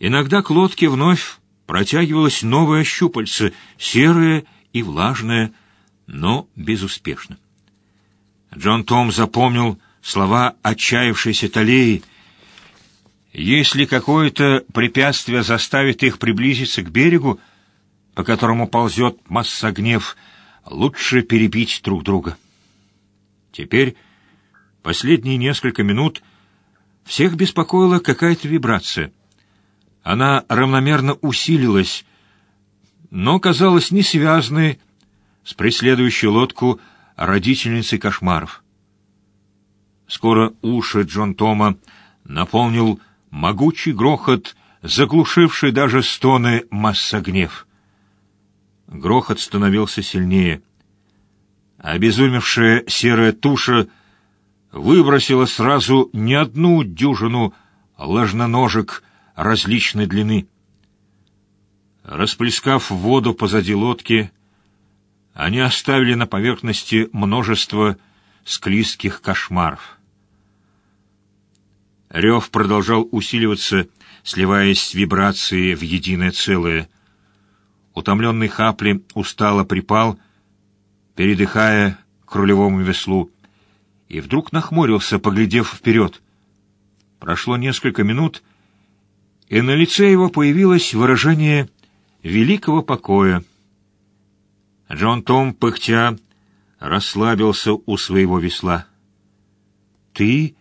Иногда к лодке вновь протягивалось новое щупальце, серое и влажное, но безуспешно. Джон Том запомнил слова отчаявшейся Талеи. «Если какое-то препятствие заставит их приблизиться к берегу, по которому ползет масса гнев, лучше перебить друг друга». Теперь, последние несколько минут, всех беспокоила какая-то вибрация. Она равномерно усилилась, но казалась не связанной с преследующей лодку родительницей кошмаров. Скоро уши Джон Тома наполнил могучий грохот, заглушивший даже стоны массогнев. Грохот становился сильнее. Обезумевшая серая туша выбросила сразу не одну дюжину ложноножек различной длины. Расплескав воду позади лодки, они оставили на поверхности множество склизких кошмаров. Рев продолжал усиливаться, сливаясь с вибрацией в единое целое. Утомленный Хапли устало припал, передыхая к рулевому веслу, и вдруг нахмурился, поглядев вперед. Прошло несколько минут, и на лице его появилось выражение великого покоя. Джон Том, пыхтя, расслабился у своего весла. «Ты...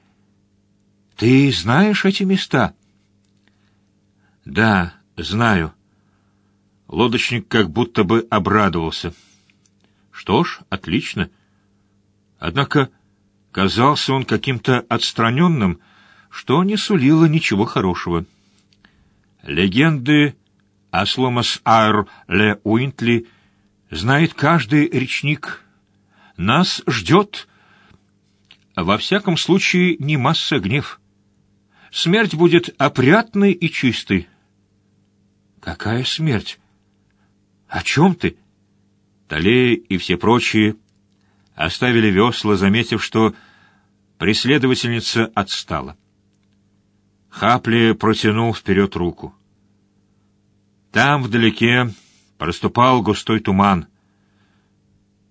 ты знаешь эти места?» «Да, знаю». Лодочник как будто бы обрадовался. «Что ж, отлично. Однако казался он каким-то отстраненным, что не сулило ничего хорошего. Легенды о Сломас Айр Ле Уинтли знает каждый речник. Нас ждет, во всяком случае, не масса гнев. Смерть будет опрятной и чистой. Какая смерть? О чем ты? Талея и все прочие оставили весла, заметив, что преследовательница отстала. Хапли протянул вперед руку. Там, вдалеке, проступал густой туман.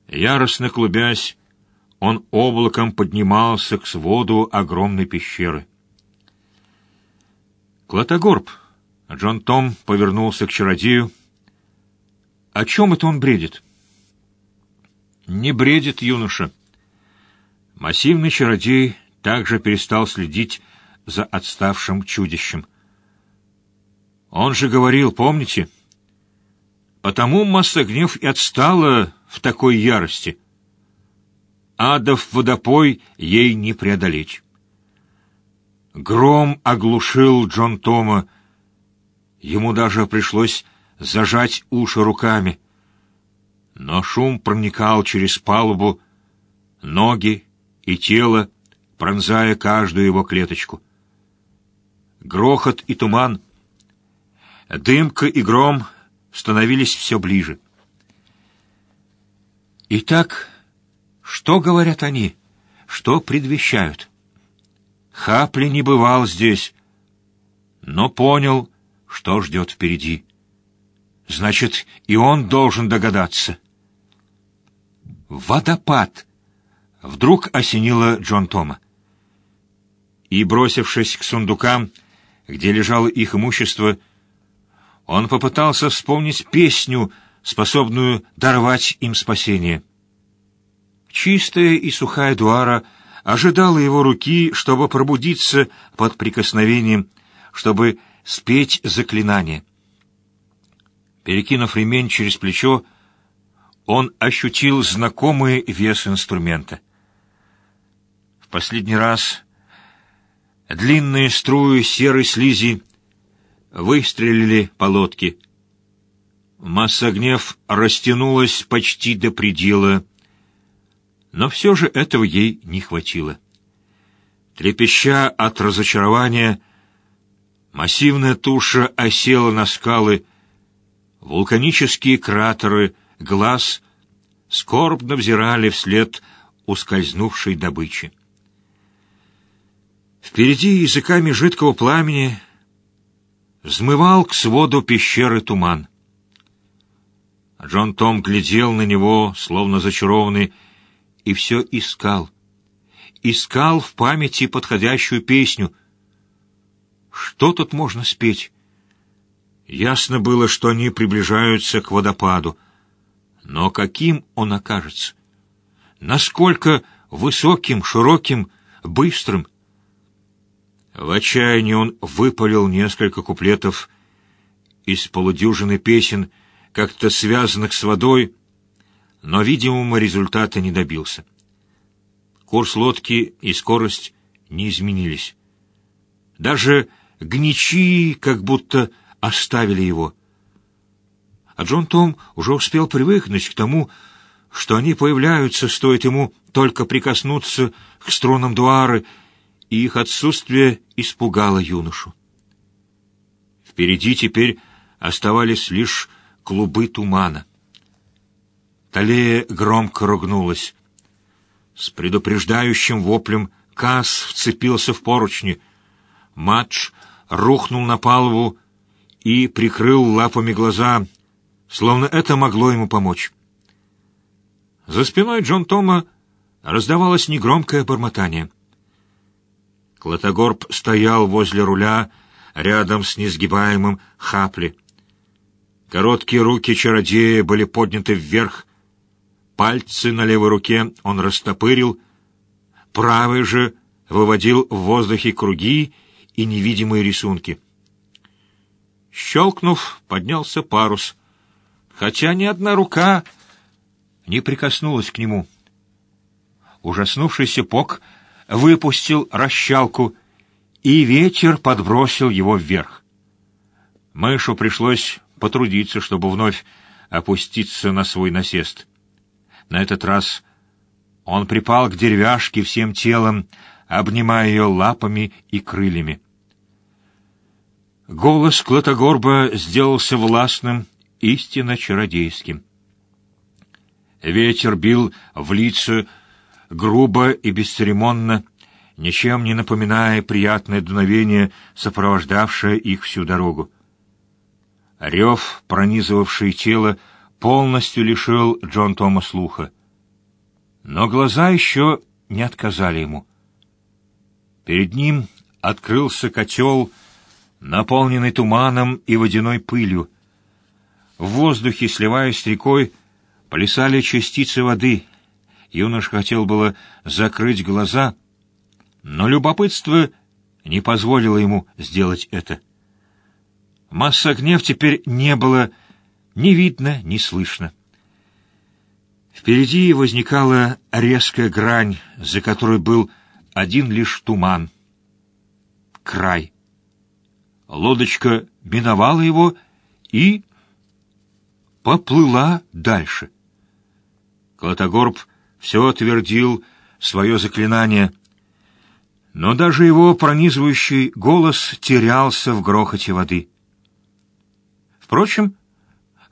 Яростно клубясь, он облаком поднимался к своду огромной пещеры. Клотогорб. Джон Том повернулся к чародею. О чем это он бредит? Не бредит юноша. Массивный чародей также перестал следить за отставшим чудищем. Он же говорил, помните? Потому масса гнев и отстала в такой ярости. Адов водопой ей не преодолеть. Гром оглушил Джон Тома. Ему даже пришлось зажать уши руками. Но шум проникал через палубу, ноги и тело, пронзая каждую его клеточку. Грохот и туман, дымка и гром становились все ближе. Итак, что говорят они? Что предвещают? Хапли не бывал здесь, но понял, что ждет впереди. Значит, и он должен догадаться. Водопад! Вдруг осенило Джон Тома. И, бросившись к сундукам, где лежало их имущество, он попытался вспомнить песню, способную даровать им спасение. Чистая и сухая дуара ожидала его руки, чтобы пробудиться под прикосновением, чтобы спеть заклинание. Перекинув ремень через плечо, он ощутил знакомый вес инструмента. В последний раз длинные струи серой слизи выстрелили по лодке. Масса гнев растянулась почти до предела, но все же этого ей не хватило. Трепеща от разочарования, массивная туша осела на скалы, вулканические кратеры глаз скорбно взирали вслед ускользнувшей добычи. Впереди языками жидкого пламени взмывал к своду пещеры туман. Джон Том глядел на него, словно зачарованный, и все искал. Искал в памяти подходящую песню. Что тут можно спеть? Ясно было, что они приближаются к водопаду. Но каким он окажется? Насколько высоким, широким, быстрым? В отчаянии он выпалил несколько куплетов из полудюжины песен, как-то связанных с водой, но видимого результата не добился. Курс лодки и скорость не изменились. Даже гничи как будто оставили его. А Джон Том уже успел привыкнуть к тому, что они появляются, стоит ему только прикоснуться к струнам дуары, и их отсутствие испугало юношу. Впереди теперь оставались лишь клубы тумана. Талея громко ругнулась. С предупреждающим воплем Касс вцепился в поручни. Матч рухнул на палубу и прикрыл лапами глаза, словно это могло ему помочь. За спиной Джон Тома раздавалось негромкое бормотание. Клотогорб стоял возле руля, рядом с несгибаемым Хапли. Короткие руки чародея были подняты вверх, пальцы на левой руке он растопырил, правый же выводил в воздухе круги и невидимые рисунки. Щелкнув, поднялся парус, хотя ни одна рука не прикоснулась к нему. Ужаснувшийся Пок выпустил расщалку, и ветер подбросил его вверх. Мышу пришлось потрудиться, чтобы вновь опуститься на свой насест. На этот раз он припал к деревяшке всем телом, обнимая ее лапами и крыльями. Голос Клотогорба сделался властным, истинно чародейским. Ветер бил в лицо грубо и бесцеремонно, ничем не напоминая приятное дуновение, сопровождавшее их всю дорогу. Рев, пронизывавший тело, полностью лишил Джон Тома слуха. Но глаза еще не отказали ему. Перед ним открылся котел, наполненный туманом и водяной пылью. В воздухе, сливаясь с рекой, плясали частицы воды. Юнош хотел было закрыть глаза, но любопытство не позволило ему сделать это. Масса гнев теперь не было ни видно, ни слышно. Впереди возникала резкая грань, за которой был один лишь туман. Край. Лодочка миновала его и поплыла дальше. Клотогорб все твердил свое заклинание, но даже его пронизывающий голос терялся в грохоте воды. Впрочем,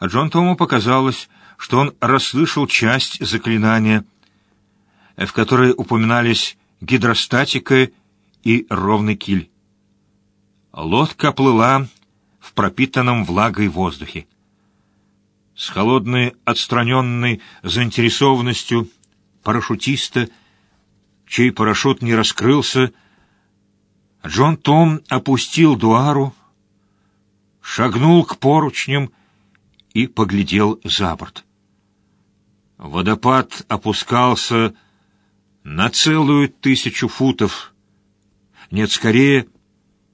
Джон Тому показалось, что он расслышал часть заклинания, в которой упоминались гидростатика и ровный киль. Лодка плыла в пропитанном влагой воздухе. С холодной, отстраненной заинтересованностью парашютиста, чей парашют не раскрылся, Джон Том опустил дуару, шагнул к поручням и поглядел за борт. Водопад опускался на целую тысячу футов, нет, скорее,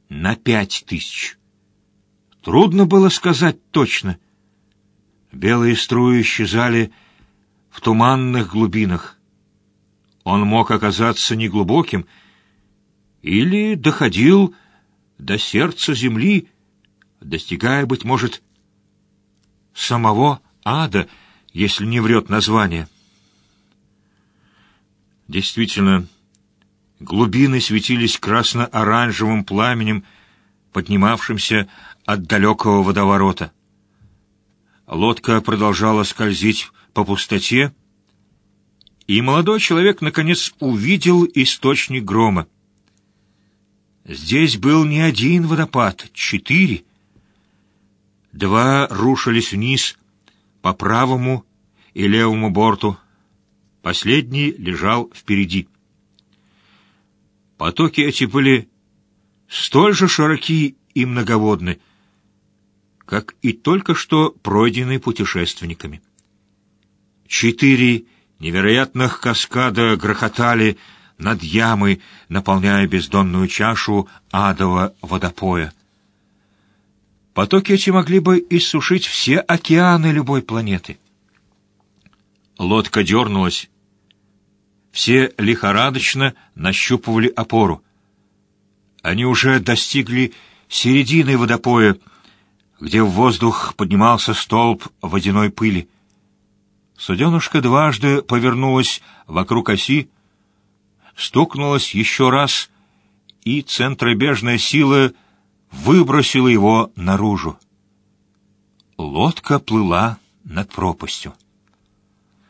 на пять тысяч. Трудно было сказать точно. Белые струи исчезали в туманных глубинах. Он мог оказаться неглубоким или доходил до сердца земли, достигая, быть может, самого ада, если не врет название. Действительно, глубины светились красно-оранжевым пламенем, поднимавшимся от далекого водоворота. Лодка продолжала скользить по пустоте, и молодой человек, наконец, увидел источник грома. Здесь был не один водопад, четыре — Два рушились вниз по правому и левому борту. Последний лежал впереди. Потоки эти были столь же широки и многоводны, как и только что пройденные путешественниками. Четыре невероятных каскада грохотали над ямой, наполняя бездонную чашу адового водопоя. Потоки эти могли бы иссушить все океаны любой планеты. Лодка дернулась. Все лихорадочно нащупывали опору. Они уже достигли середины водопоя, где в воздух поднимался столб водяной пыли. Суденушка дважды повернулась вокруг оси, стукнулась еще раз, и центробежная сила выбросила его наружу. Лодка плыла над пропастью.